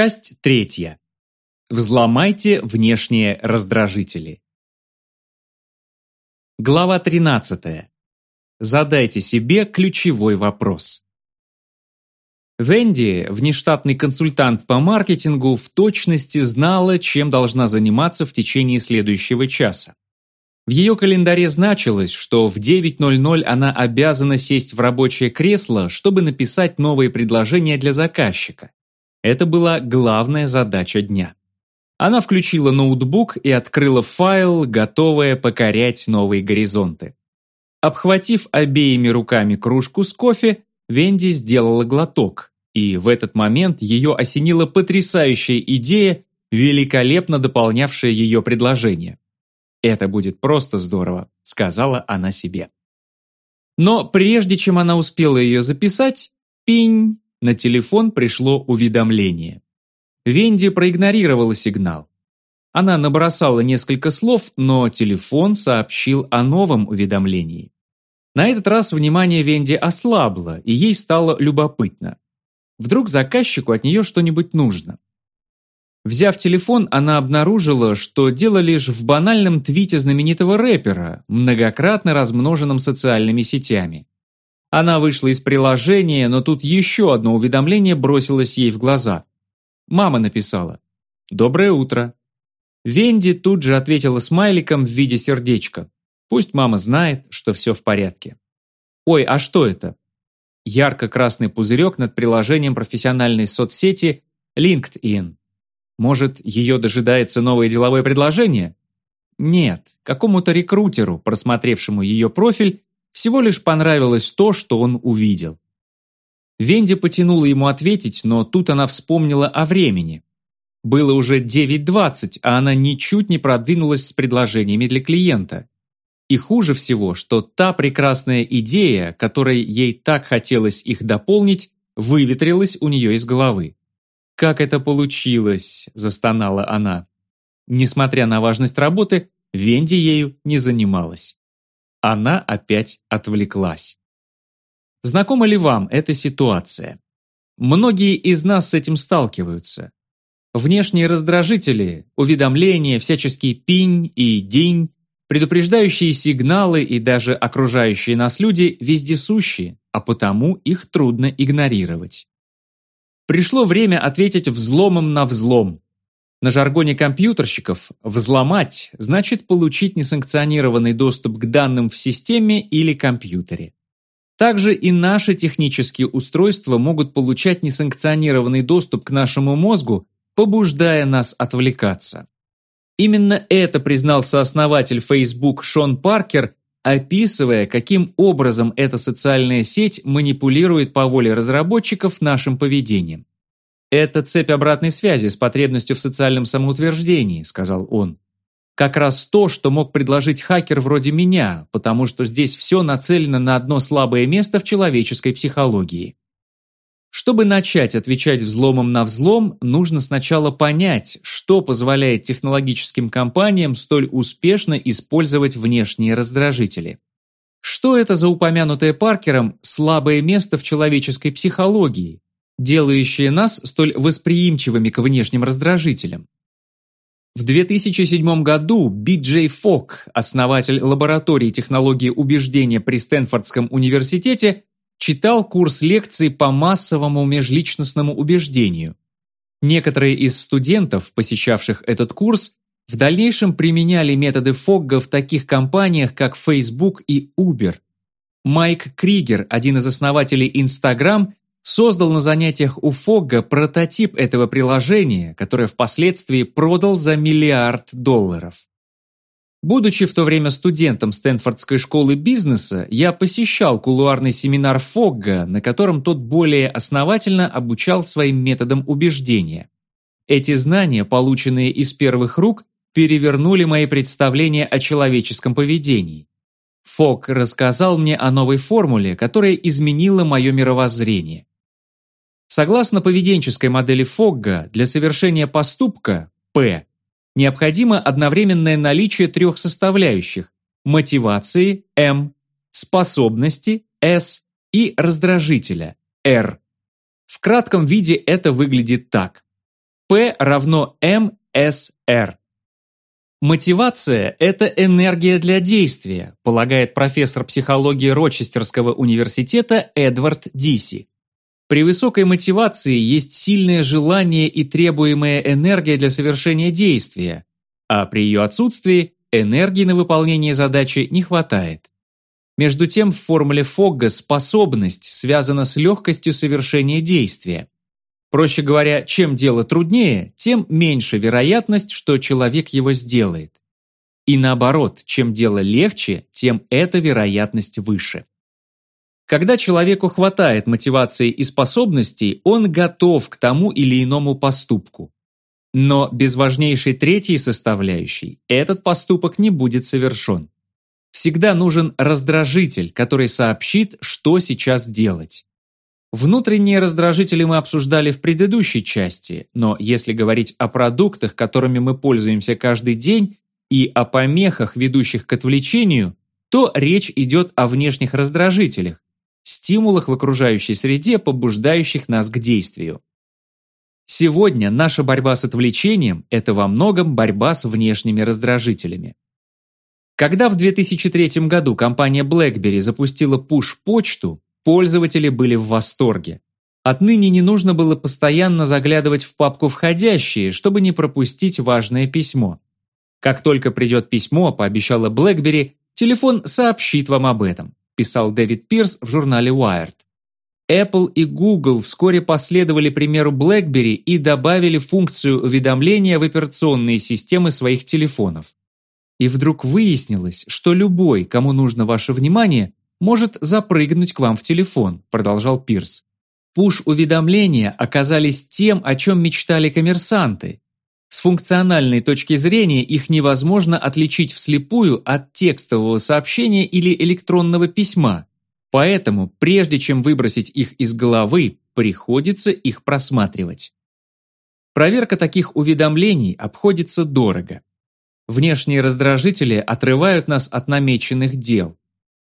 Часть третья. Взломайте внешние раздражители. Глава 13. Задайте себе ключевой вопрос. Венди, внештатный консультант по маркетингу, в точности знала, чем должна заниматься в течение следующего часа. В ее календаре значилось, что в 9.00 она обязана сесть в рабочее кресло, чтобы написать новые предложения для заказчика. Это была главная задача дня. Она включила ноутбук и открыла файл, готовая покорять новые горизонты. Обхватив обеими руками кружку с кофе, Венди сделала глоток, и в этот момент ее осенила потрясающая идея, великолепно дополнявшая ее предложение. «Это будет просто здорово», — сказала она себе. Но прежде чем она успела ее записать, пинь, на телефон пришло уведомление. Венди проигнорировала сигнал. Она набросала несколько слов, но телефон сообщил о новом уведомлении. На этот раз внимание Венди ослабло, и ей стало любопытно. Вдруг заказчику от нее что-нибудь нужно. Взяв телефон, она обнаружила, что дело лишь в банальном твите знаменитого рэпера, многократно размноженном социальными сетями. Она вышла из приложения, но тут еще одно уведомление бросилось ей в глаза. Мама написала «Доброе утро». Венди тут же ответила смайликом в виде сердечка. Пусть мама знает, что все в порядке. Ой, а что это? Ярко-красный пузырек над приложением профессиональной соцсети LinkedIn. Может, ее дожидается новое деловое предложение? Нет, какому-то рекрутеру, просмотревшему ее профиль, всего лишь понравилось то, что он увидел. Венди потянула ему ответить, но тут она вспомнила о времени. Было уже 9.20, а она ничуть не продвинулась с предложениями для клиента. И хуже всего, что та прекрасная идея, которой ей так хотелось их дополнить, выветрилась у нее из головы. «Как это получилось?» – застонала она. Несмотря на важность работы, Венди ею не занималась. Она опять отвлеклась. Знакома ли вам эта ситуация? Многие из нас с этим сталкиваются. Внешние раздражители, уведомления, всяческий пинь и день Предупреждающие сигналы и даже окружающие нас люди вездесущие, а потому их трудно игнорировать. Пришло время ответить взломом на взлом. На жаргоне компьютерщиков «взломать» значит получить несанкционированный доступ к данным в системе или компьютере. Также и наши технические устройства могут получать несанкционированный доступ к нашему мозгу, побуждая нас отвлекаться. Именно это признал сооснователь Facebook Шон Паркер, описывая, каким образом эта социальная сеть манипулирует по воле разработчиков нашим поведением. «Это цепь обратной связи с потребностью в социальном самоутверждении», сказал он. «Как раз то, что мог предложить хакер вроде меня, потому что здесь все нацелено на одно слабое место в человеческой психологии. Чтобы начать отвечать взломом на взлом, нужно сначала понять, что позволяет технологическим компаниям столь успешно использовать внешние раздражители. Что это за упомянутое Паркером слабое место в человеческой психологии, делающее нас столь восприимчивыми к внешним раздражителям? В 2007 году Би-Джей Фок, основатель лаборатории технологии убеждения при Стэнфордском университете, читал курс лекций по массовому межличностному убеждению. Некоторые из студентов, посещавших этот курс, в дальнейшем применяли методы Фогга в таких компаниях, как Facebook и Uber. Майк Кригер, один из основателей Instagram, создал на занятиях у Фогга прототип этого приложения, которое впоследствии продал за миллиард долларов. Будучи в то время студентом Стэнфордской школы бизнеса, я посещал кулуарный семинар Фогга, на котором тот более основательно обучал своим методам убеждения. Эти знания, полученные из первых рук, перевернули мои представления о человеческом поведении. Фог рассказал мне о новой формуле, которая изменила мое мировоззрение. Согласно поведенческой модели Фогга, для совершения поступка П необходимо одновременное наличие трех составляющих – мотивации – М, способности – С и раздражителя – Р. В кратком виде это выглядит так. P равно МСР. Мотивация – это энергия для действия, полагает профессор психологии Рочестерского университета Эдвард Диси. При высокой мотивации есть сильное желание и требуемая энергия для совершения действия, а при ее отсутствии энергии на выполнение задачи не хватает. Между тем, в формуле Фогга способность связана с легкостью совершения действия. Проще говоря, чем дело труднее, тем меньше вероятность, что человек его сделает. И наоборот, чем дело легче, тем эта вероятность выше. Когда человеку хватает мотивации и способностей, он готов к тому или иному поступку. Но без важнейшей третьей составляющей этот поступок не будет совершен. Всегда нужен раздражитель, который сообщит, что сейчас делать. Внутренние раздражители мы обсуждали в предыдущей части, но если говорить о продуктах, которыми мы пользуемся каждый день, и о помехах, ведущих к отвлечению, то речь идет о внешних раздражителях, стимулах в окружающей среде, побуждающих нас к действию. Сегодня наша борьба с отвлечением – это во многом борьба с внешними раздражителями. Когда в 2003 году компания BlackBerry запустила push-почту, Пользователи были в восторге. Отныне не нужно было постоянно заглядывать в папку «Входящие», чтобы не пропустить важное письмо. Как только придет письмо, пообещала BlackBerry, телефон сообщит вам об этом, писал Дэвид Пирс в журнале Wired. Apple и Google вскоре последовали примеру BlackBerry и добавили функцию уведомления в операционные системы своих телефонов. И вдруг выяснилось, что любой, кому нужно ваше внимание, может запрыгнуть к вам в телефон», – продолжал Пирс. Пуш-уведомления оказались тем, о чем мечтали коммерсанты. С функциональной точки зрения их невозможно отличить вслепую от текстового сообщения или электронного письма. Поэтому, прежде чем выбросить их из головы, приходится их просматривать. Проверка таких уведомлений обходится дорого. Внешние раздражители отрывают нас от намеченных дел.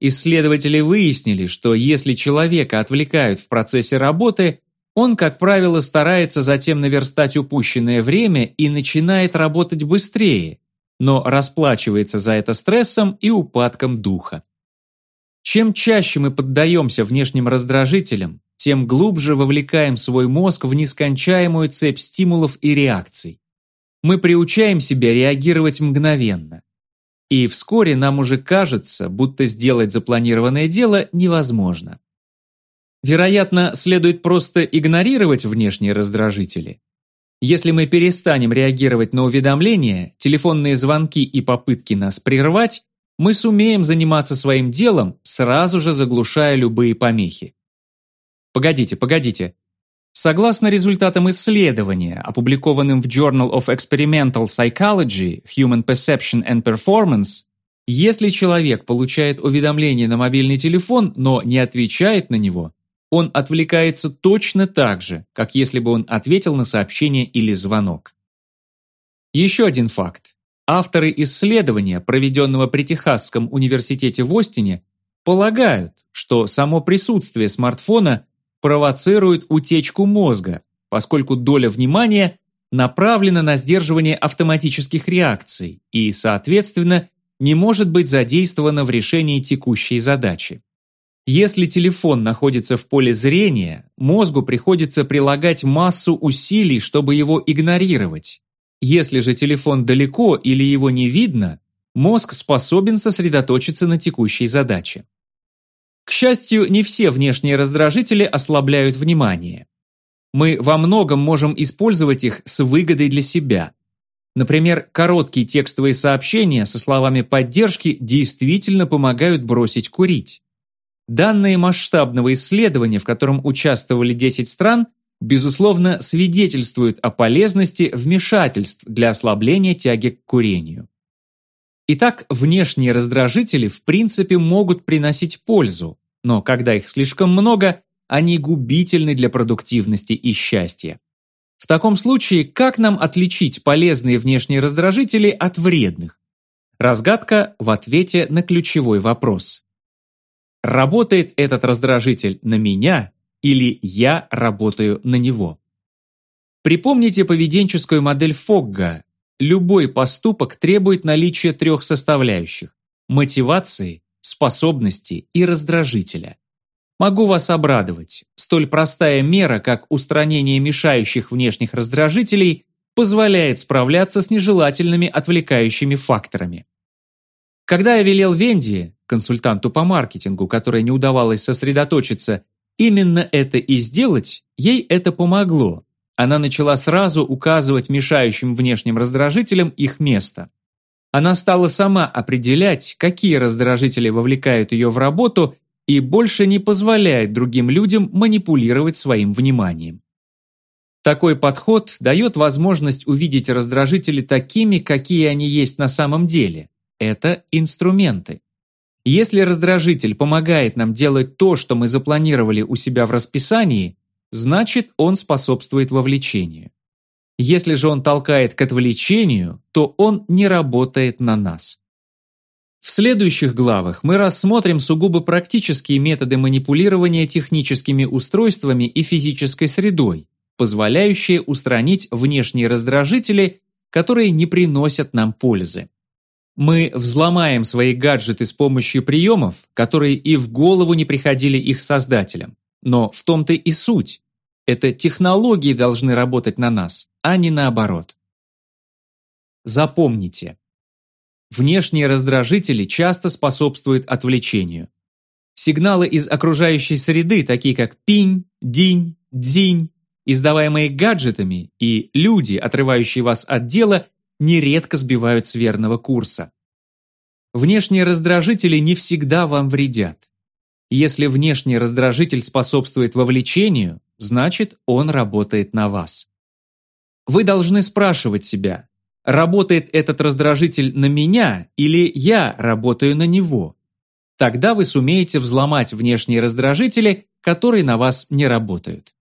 Исследователи выяснили, что если человека отвлекают в процессе работы, он, как правило, старается затем наверстать упущенное время и начинает работать быстрее, но расплачивается за это стрессом и упадком духа. Чем чаще мы поддаемся внешним раздражителям, тем глубже вовлекаем свой мозг в нескончаемую цепь стимулов и реакций. Мы приучаем себя реагировать мгновенно. И вскоре нам уже кажется, будто сделать запланированное дело невозможно. Вероятно, следует просто игнорировать внешние раздражители. Если мы перестанем реагировать на уведомления, телефонные звонки и попытки нас прервать, мы сумеем заниматься своим делом, сразу же заглушая любые помехи. Погодите, погодите, Согласно результатам исследования, опубликованным в Journal of Experimental Psychology, Human Perception and Performance, если человек получает уведомление на мобильный телефон, но не отвечает на него, он отвлекается точно так же, как если бы он ответил на сообщение или звонок. Еще один факт. Авторы исследования, проведенного при Техасском университете в Остине, полагают, что само присутствие смартфона провоцирует утечку мозга, поскольку доля внимания направлена на сдерживание автоматических реакций и, соответственно, не может быть задействована в решении текущей задачи. Если телефон находится в поле зрения, мозгу приходится прилагать массу усилий, чтобы его игнорировать. Если же телефон далеко или его не видно, мозг способен сосредоточиться на текущей задаче. К счастью, не все внешние раздражители ослабляют внимание. Мы во многом можем использовать их с выгодой для себя. Например, короткие текстовые сообщения со словами поддержки действительно помогают бросить курить. Данные масштабного исследования, в котором участвовали 10 стран, безусловно, свидетельствуют о полезности вмешательств для ослабления тяги к курению. Итак, внешние раздражители в принципе могут приносить пользу, но когда их слишком много, они губительны для продуктивности и счастья. В таком случае, как нам отличить полезные внешние раздражители от вредных? Разгадка в ответе на ключевой вопрос. Работает этот раздражитель на меня или я работаю на него? Припомните поведенческую модель Фогга. Любой поступок требует наличия трех составляющих – мотивации, способности и раздражителя. Могу вас обрадовать. Столь простая мера, как устранение мешающих внешних раздражителей, позволяет справляться с нежелательными отвлекающими факторами. Когда я велел Венди, консультанту по маркетингу, которой не удавалось сосредоточиться, именно это и сделать, ей это помогло. Она начала сразу указывать мешающим внешним раздражителям их место. Она стала сама определять, какие раздражители вовлекают ее в работу и больше не позволяет другим людям манипулировать своим вниманием. Такой подход дает возможность увидеть раздражители такими, какие они есть на самом деле. Это инструменты. Если раздражитель помогает нам делать то, что мы запланировали у себя в расписании, значит он способствует вовлечению. Если же он толкает к отвлечению, то он не работает на нас. В следующих главах мы рассмотрим сугубо практические методы манипулирования техническими устройствами и физической средой, позволяющие устранить внешние раздражители, которые не приносят нам пользы. Мы взломаем свои гаджеты с помощью приемов, которые и в голову не приходили их создателям. Но в том-то и суть. Это технологии должны работать на нас, а не наоборот. Запомните, Внешние раздражители часто способствуют отвлечению. Сигналы из окружающей среды, такие как пинь, динь, дзинь, издаваемые гаджетами, и люди, отрывающие вас от дела, нередко сбивают с верного курса. Внешние раздражители не всегда вам вредят. Если внешний раздражитель способствует вовлечению, значит он работает на вас. Вы должны спрашивать себя, работает этот раздражитель на меня или я работаю на него. Тогда вы сумеете взломать внешние раздражители, которые на вас не работают.